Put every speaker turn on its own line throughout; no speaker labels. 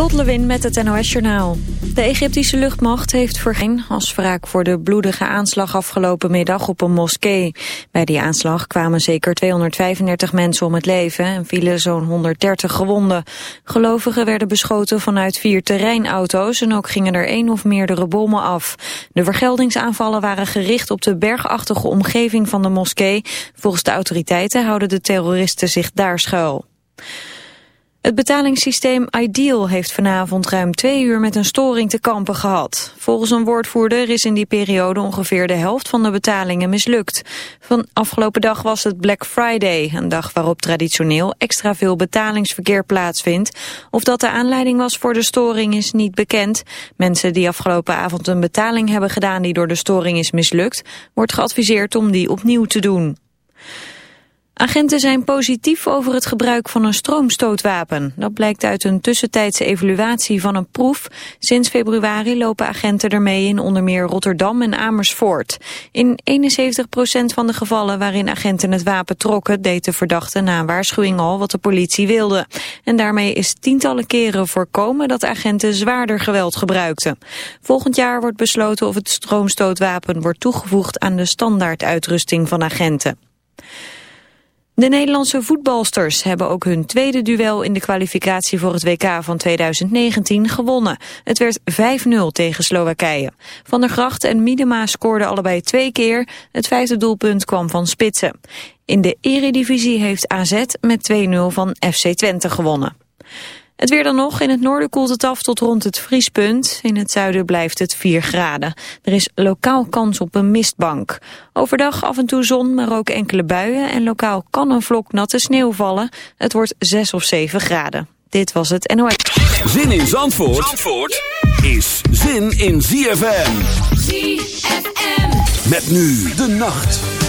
Lot met het NOS Journaal. De Egyptische luchtmacht heeft vergeen als wraak voor de bloedige aanslag afgelopen middag op een moskee. Bij die aanslag kwamen zeker 235 mensen om het leven en vielen zo'n 130 gewonden. Gelovigen werden beschoten vanuit vier terreinauto's en ook gingen er één of meerdere bommen af. De vergeldingsaanvallen waren gericht op de bergachtige omgeving van de moskee. Volgens de autoriteiten houden de terroristen zich daar schuil. Het betalingssysteem Ideal heeft vanavond ruim twee uur met een storing te kampen gehad. Volgens een woordvoerder is in die periode ongeveer de helft van de betalingen mislukt. Van afgelopen dag was het Black Friday, een dag waarop traditioneel extra veel betalingsverkeer plaatsvindt. Of dat de aanleiding was voor de storing is niet bekend. Mensen die afgelopen avond een betaling hebben gedaan die door de storing is mislukt, wordt geadviseerd om die opnieuw te doen. Agenten zijn positief over het gebruik van een stroomstootwapen. Dat blijkt uit een tussentijdse evaluatie van een proef. Sinds februari lopen agenten ermee in onder meer Rotterdam en Amersfoort. In 71% van de gevallen waarin agenten het wapen trokken... deed de verdachte na een waarschuwing al wat de politie wilde. En daarmee is tientallen keren voorkomen dat agenten zwaarder geweld gebruikten. Volgend jaar wordt besloten of het stroomstootwapen wordt toegevoegd... aan de standaarduitrusting van agenten. De Nederlandse voetbalsters hebben ook hun tweede duel in de kwalificatie voor het WK van 2019 gewonnen. Het werd 5-0 tegen Slowakije. Van der Gracht en Miedema scoorden allebei twee keer. Het vijfde doelpunt kwam van Spitsen. In de eredivisie heeft AZ met 2-0 van FC Twente gewonnen. Het weer dan nog. In het noorden koelt het af tot rond het vriespunt. In het zuiden blijft het 4 graden. Er is lokaal kans op een mistbank. Overdag af en toe zon, maar ook enkele buien. En lokaal kan een vlok natte sneeuw vallen. Het wordt 6 of 7 graden. Dit was het NOS.
Zin in Zandvoort, Zandvoort is zin in ZFM. ZFM. Met nu de nacht.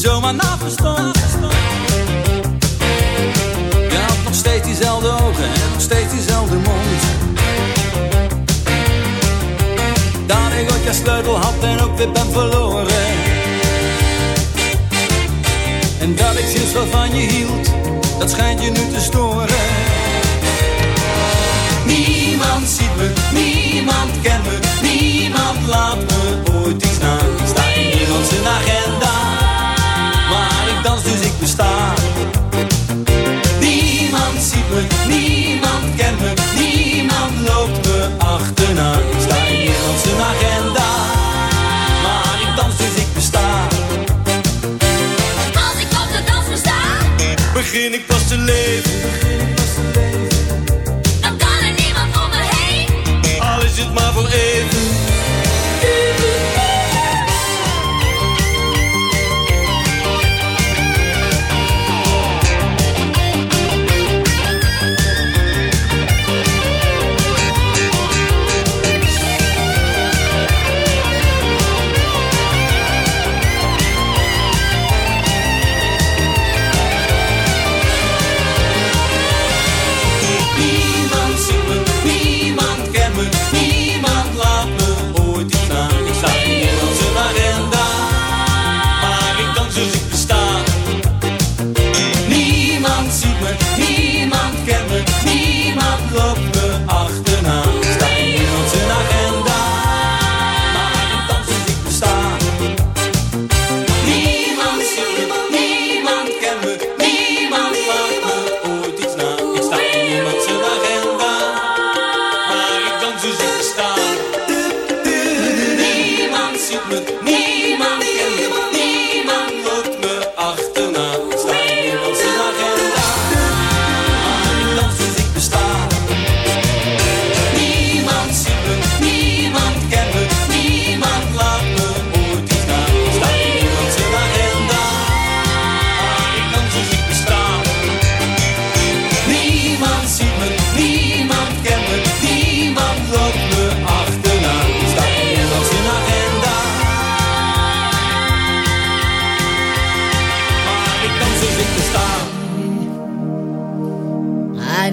Zomaar naast me stond. Je had nog steeds diezelfde ogen en nog steeds diezelfde mond. Dat ik ooit je sleutel had en ook weer ben verloren. En dat ik sinds wat van je hield, dat schijnt je nu te storen. Niemand ziet me, niemand kent me, niemand laat me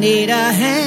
मेरा है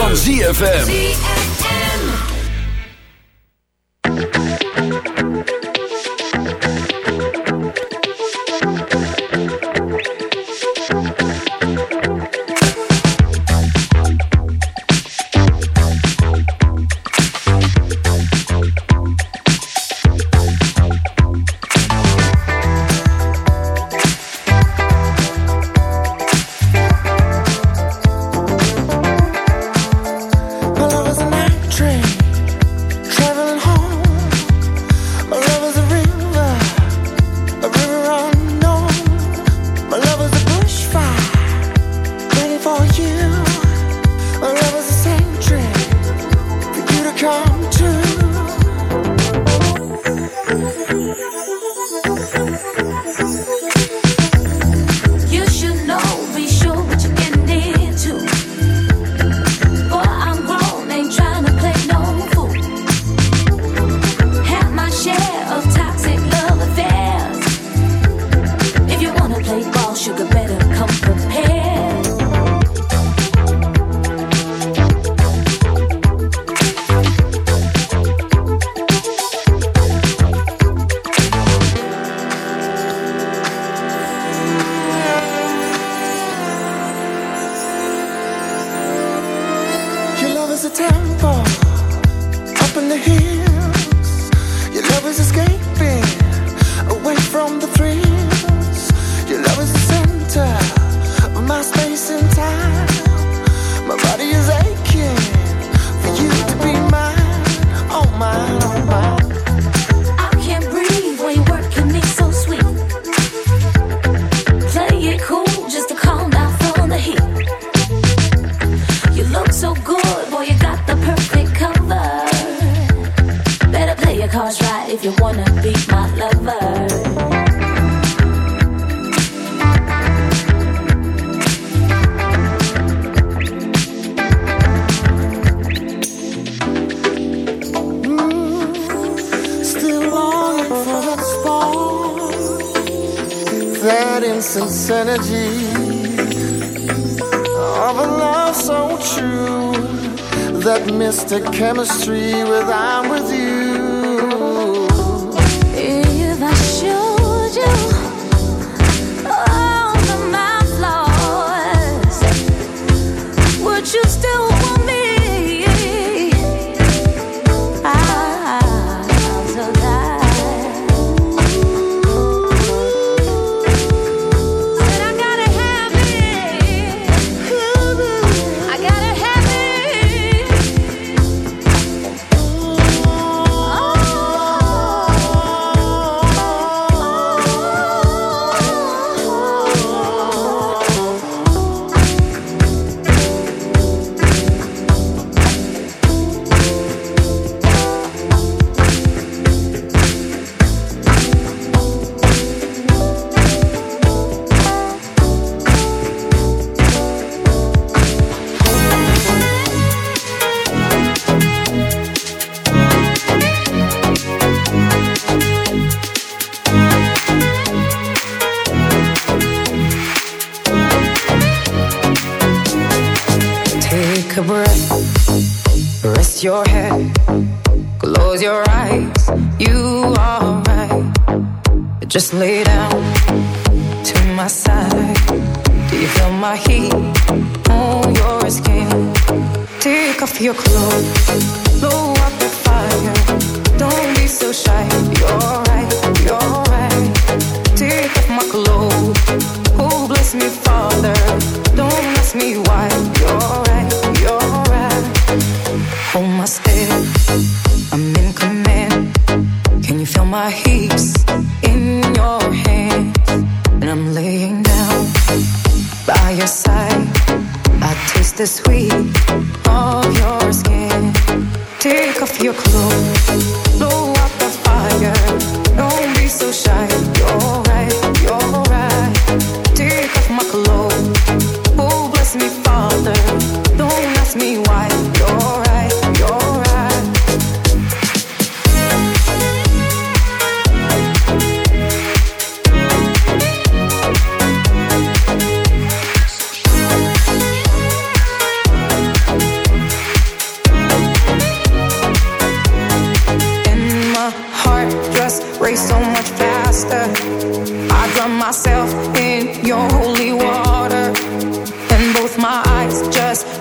Van ZFM.
chemistry
without